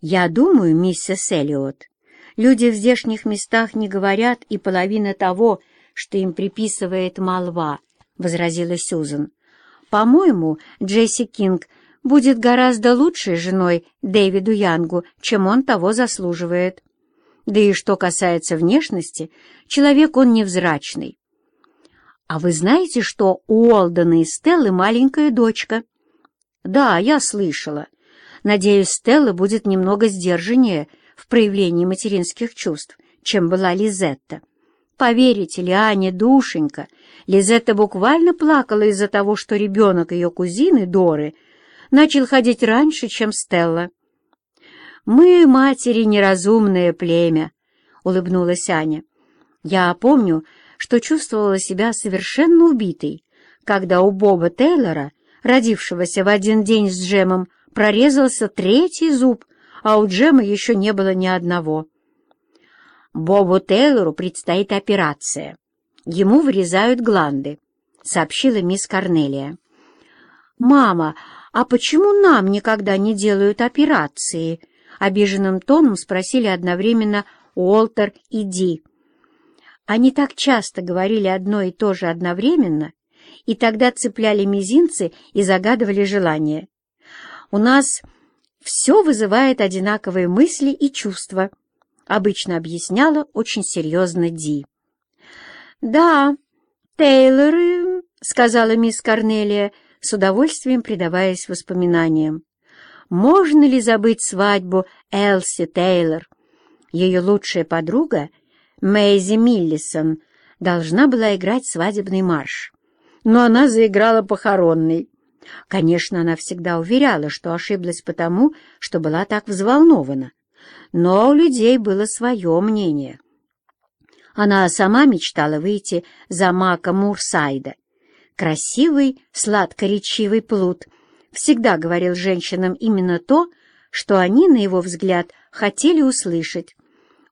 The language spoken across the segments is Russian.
«Я думаю, миссис Эллиот, люди в здешних местах не говорят и половина того, что им приписывает молва», — возразила Сюзан. «По-моему, Джесси Кинг будет гораздо лучшей женой Дэвиду Янгу, чем он того заслуживает. Да и что касается внешности, человек он невзрачный. А вы знаете, что у Олдена и Стеллы маленькая дочка? Да, я слышала. Надеюсь, Стелла будет немного сдержаннее в проявлении материнских чувств, чем была Лизетта. Поверите ли, Аня, душенька, Лизетта буквально плакала из-за того, что ребенок ее кузины Доры — начал ходить раньше, чем Стелла. «Мы, матери, неразумное племя», — улыбнулась Аня. «Я помню, что чувствовала себя совершенно убитой, когда у Боба Тейлора, родившегося в один день с Джемом, прорезался третий зуб, а у Джема еще не было ни одного. Бобу Тейлору предстоит операция. Ему вырезают гланды», — сообщила мисс Корнелия. «Мама, «А почему нам никогда не делают операции?» — обиженным тоном спросили одновременно Уолтер и Ди. Они так часто говорили одно и то же одновременно, и тогда цепляли мизинцы и загадывали желания. «У нас все вызывает одинаковые мысли и чувства», — обычно объясняла очень серьезно Ди. «Да, Тейлоры», — сказала мисс Корнелия, — с удовольствием предаваясь воспоминаниям. Можно ли забыть свадьбу Элси Тейлор? Ее лучшая подруга, Мэйзи Миллисон, должна была играть свадебный марш. Но она заиграла похоронный. Конечно, она всегда уверяла, что ошиблась потому, что была так взволнована. Но у людей было свое мнение. Она сама мечтала выйти за Мака Мурсайда — Красивый, сладко-речивый плут всегда говорил женщинам именно то, что они, на его взгляд, хотели услышать.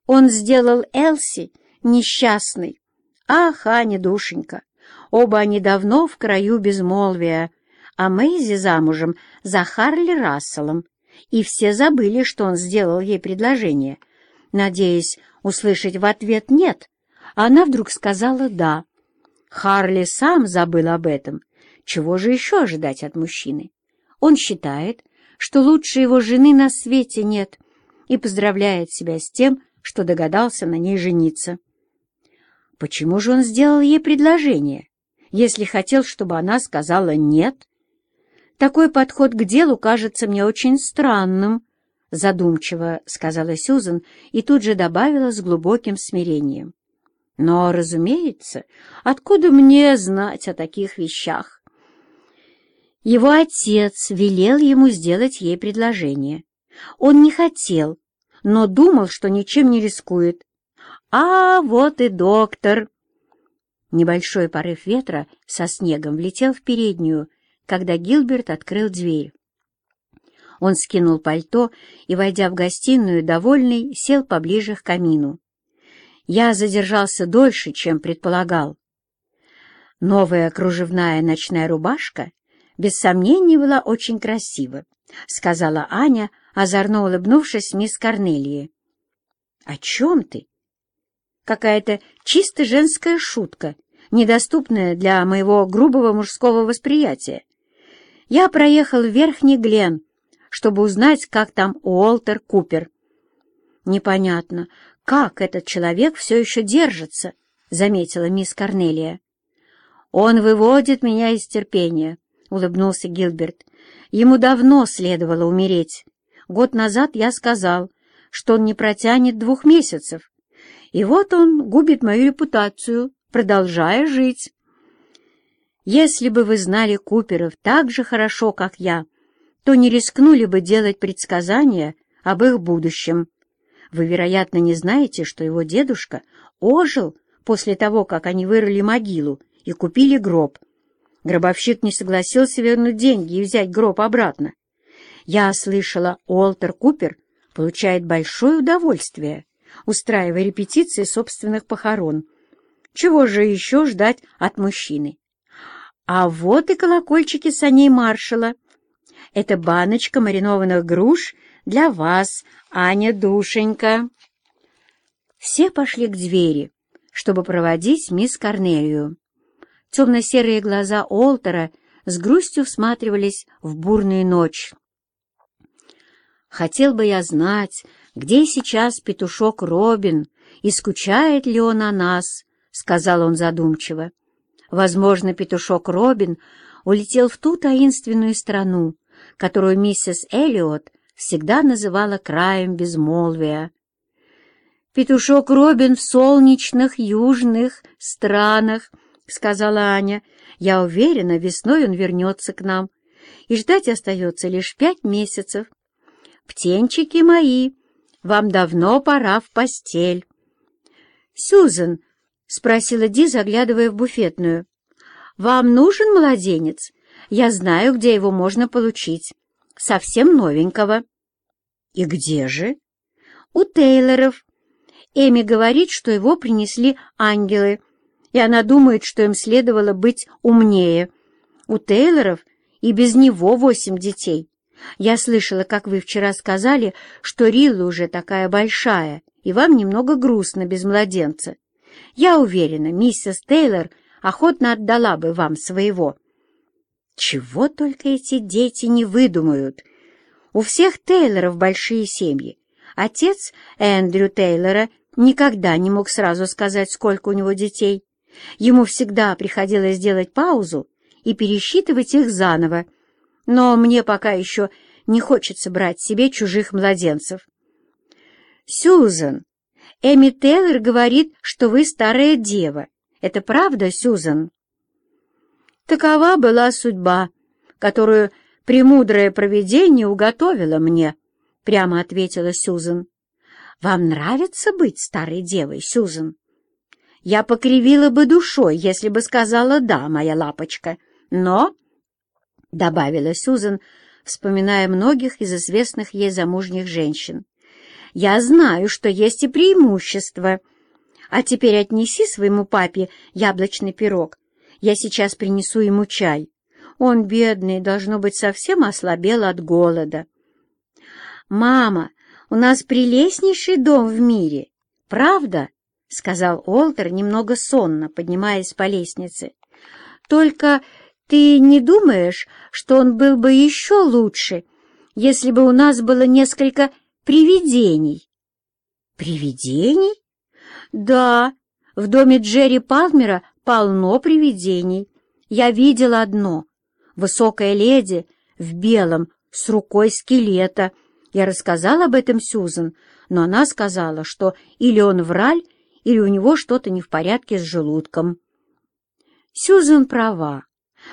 Он сделал Элси несчастной. Ах, Аня, душенька, оба они давно в краю безмолвия, а Мэйзи замужем за Харли Расселом, и все забыли, что он сделал ей предложение. Надеясь услышать в ответ «нет», она вдруг сказала «да». Харли сам забыл об этом. Чего же еще ожидать от мужчины? Он считает, что лучше его жены на свете нет, и поздравляет себя с тем, что догадался на ней жениться. Почему же он сделал ей предложение, если хотел, чтобы она сказала «нет»? Такой подход к делу кажется мне очень странным, задумчиво сказала Сюзан и тут же добавила с глубоким смирением. Но, разумеется, откуда мне знать о таких вещах? Его отец велел ему сделать ей предложение. Он не хотел, но думал, что ничем не рискует. А вот и доктор. Небольшой порыв ветра со снегом влетел в переднюю, когда Гилберт открыл дверь. Он скинул пальто и, войдя в гостиную, довольный, сел поближе к камину. Я задержался дольше, чем предполагал. Новая кружевная ночная рубашка без сомнения была очень красива, сказала Аня, озорно улыбнувшись мисс Корнелии. «О чем ты?» «Какая-то чисто женская шутка, недоступная для моего грубого мужского восприятия. Я проехал в Верхний Глен, чтобы узнать, как там Уолтер Купер. Непонятно, как этот человек все еще держится, — заметила мисс Корнелия. «Он выводит меня из терпения», — улыбнулся Гилберт. «Ему давно следовало умереть. Год назад я сказал, что он не протянет двух месяцев. И вот он губит мою репутацию, продолжая жить. Если бы вы знали Куперов так же хорошо, как я, то не рискнули бы делать предсказания об их будущем. Вы, вероятно, не знаете, что его дедушка ожил после того, как они вырыли могилу и купили гроб. Гробовщик не согласился вернуть деньги и взять гроб обратно. Я слышала, Уолтер Купер получает большое удовольствие, устраивая репетиции собственных похорон. Чего же еще ждать от мужчины? А вот и колокольчики саней маршала. Это баночка маринованных груш для вас, Аня-душенька». Все пошли к двери, чтобы проводить мисс Корнелию. Темно-серые глаза Олтера с грустью всматривались в бурную ночь. «Хотел бы я знать, где сейчас петушок Робин и скучает ли он о нас», — сказал он задумчиво. «Возможно, петушок Робин улетел в ту таинственную страну, которую миссис Эллиот всегда называла краем безмолвия. «Петушок Робин в солнечных южных странах», — сказала Аня. «Я уверена, весной он вернется к нам, и ждать остается лишь пять месяцев. Птенчики мои, вам давно пора в постель». «Сюзан», — спросила Ди, заглядывая в буфетную, — «вам нужен младенец? Я знаю, где его можно получить. Совсем новенького». «И где же?» «У Тейлоров. Эми говорит, что его принесли ангелы, и она думает, что им следовало быть умнее. У Тейлоров и без него восемь детей. Я слышала, как вы вчера сказали, что Рилла уже такая большая, и вам немного грустно без младенца. Я уверена, миссис Тейлор охотно отдала бы вам своего. Чего только эти дети не выдумают. У всех Тейлоров большие семьи. Отец Эндрю Тейлора никогда не мог сразу сказать, сколько у него детей. Ему всегда приходилось делать паузу и пересчитывать их заново. Но мне пока еще не хочется брать себе чужих младенцев. «Сюзан, Эми Тейлор говорит, что вы старая дева. Это правда, Сюзан?» Такова была судьба, которую премудрое провидение уготовило мне, — прямо ответила Сюзан. Вам нравится быть старой девой, Сюзан? Я покривила бы душой, если бы сказала «да», моя лапочка. Но, — добавила Сюзан, вспоминая многих из известных ей замужних женщин, — я знаю, что есть и преимущества. А теперь отнеси своему папе яблочный пирог. Я сейчас принесу ему чай. Он, бедный, должно быть, совсем ослабел от голода. «Мама, у нас прелестнейший дом в мире, правда?» — сказал Олтер немного сонно, поднимаясь по лестнице. «Только ты не думаешь, что он был бы еще лучше, если бы у нас было несколько привидений?» «Привидений?» «Да, в доме Джерри Палмера полно привидений. Я видела одно — высокая леди в белом с рукой скелета — я рассказал об этом Сюзан, но она сказала, что или он враль, или у него что-то не в порядке с желудком. Сюзан права.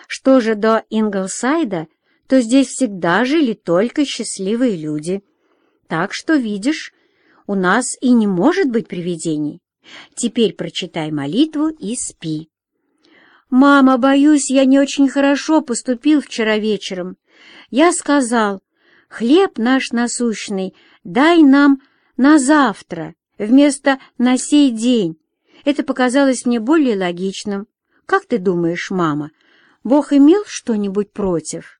Что же до Инглсайда, то здесь всегда жили только счастливые люди. Так что, видишь, у нас и не может быть привидений. Теперь прочитай молитву и спи. «Мама, боюсь, я не очень хорошо поступил вчера вечером. Я сказал, «Хлеб наш насущный дай нам на завтра вместо на сей день». Это показалось мне более логичным. Как ты думаешь, мама, Бог имел что-нибудь против?»